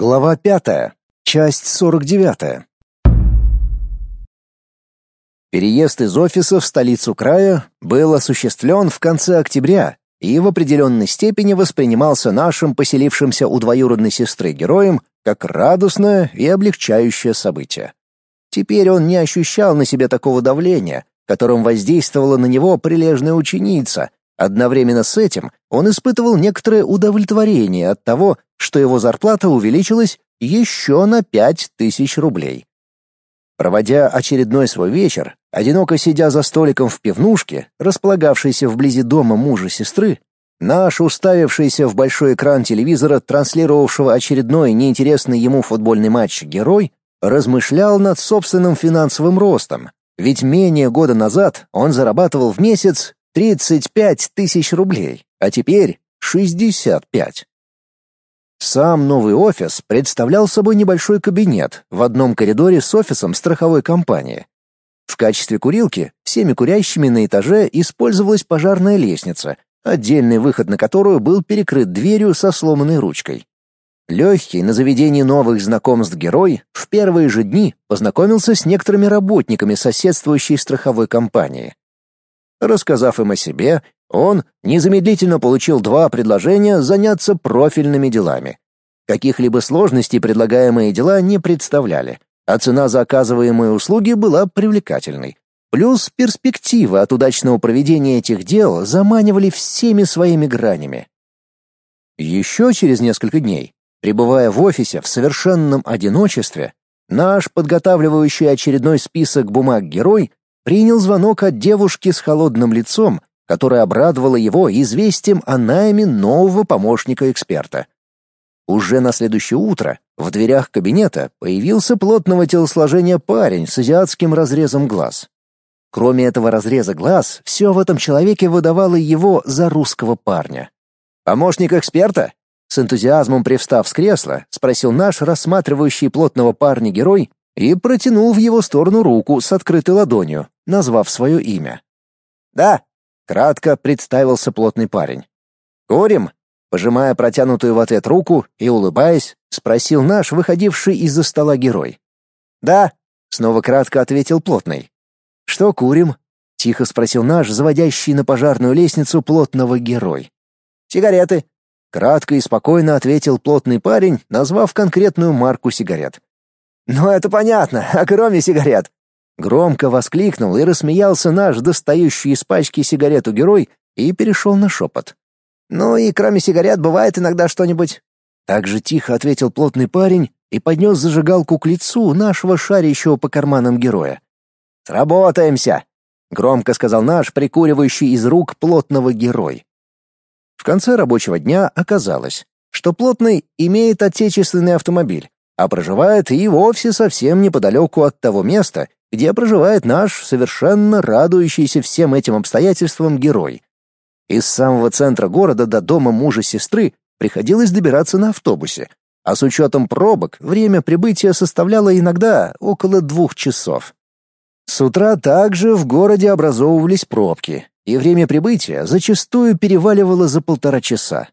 Глава пятая. Часть сорок девятая. Переезд из офиса в столицу края был осуществлен в конце октября и в определенной степени воспринимался нашим поселившимся у двоюродной сестры героем как радостное и облегчающее событие. Теперь он не ощущал на себе такого давления, которым воздействовала на него прилежная ученица, Одновременно с этим он испытывал некоторое удовлетворение от того, что его зарплата увеличилась еще на пять тысяч рублей. Проводя очередной свой вечер, одиноко сидя за столиком в пивнушке, располагавшейся вблизи дома мужа сестры, наш уставившийся в большой экран телевизора, транслировавшего очередной неинтересный ему футбольный матч герой, размышлял над собственным финансовым ростом, ведь менее года назад он зарабатывал в месяц 35 тысяч рублей, а теперь 65. Сам новый офис представлял собой небольшой кабинет в одном коридоре с офисом страховой компании. В качестве курилки всеми курящими на этаже использовалась пожарная лестница, отдельный выход на которую был перекрыт дверью со сломанной ручкой. Легкий на заведении новых знакомств герой в первые же дни познакомился с некоторыми работниками соседствующей страховой компании. Рассказав им о себе, он незамедлительно получил два предложения заняться профильными делами. Каких-либо сложностей предлагаемые дела не представляли, а цена за оказываемые услуги была привлекательной. Плюс перспективы от удачного проведения этих дел заманивали всеми своими гранями. Еще через несколько дней, пребывая в офисе в совершенном одиночестве, наш подготавливающий очередной список бумаг герой принял звонок от девушки с холодным лицом, которая обрадовала его известием о найме нового помощника эксперта. Уже на следующее утро в дверях кабинета появился плотного телосложения парень с азиатским разрезом глаз. Кроме этого разреза глаз, все в этом человеке выдавало его за русского парня. «Помощник эксперта?» С энтузиазмом привстав с кресла, спросил наш рассматривающий плотного парня герой и протянул в его сторону руку с открытой ладонью, назвав свое имя. «Да», — кратко представился плотный парень. «Курим?» Пожимая протянутую в ответ руку и улыбаясь, спросил наш выходивший из-за стола герой. «Да», — снова кратко ответил плотный. «Что курим?» — тихо спросил наш, заводящий на пожарную лестницу плотного герой. «Сигареты», — кратко и спокойно ответил плотный парень, назвав конкретную марку сигарет. «Ну это понятно, а кроме сигарет?» Громко воскликнул и рассмеялся наш достающий из пачки сигарету герой и перешел на шепот. «Ну и кроме сигарет бывает иногда что-нибудь?» Так же тихо ответил плотный парень и поднес зажигалку к лицу нашего шарящего по карманам героя. «Сработаемся!» — громко сказал наш, прикуривающий из рук плотного герой. В конце рабочего дня оказалось, что плотный имеет отечественный автомобиль, а проживает и вовсе совсем неподалеку от того места, где проживает наш совершенно радующийся всем этим обстоятельствам герой. Из самого центра города до дома мужа сестры приходилось добираться на автобусе, а с учетом пробок время прибытия составляло иногда около двух часов. С утра также в городе образовывались пробки, и время прибытия зачастую переваливало за полтора часа.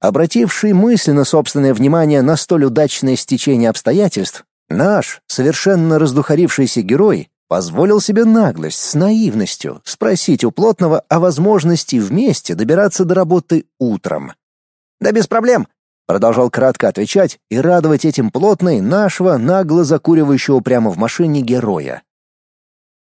Обративший мысленно собственное внимание на столь удачное стечение обстоятельств, наш, совершенно раздухарившийся герой, позволил себе наглость с наивностью спросить у плотного о возможности вместе добираться до работы утром. «Да без проблем», — продолжал кратко отвечать и радовать этим плотный нашего нагло закуривающего прямо в машине героя.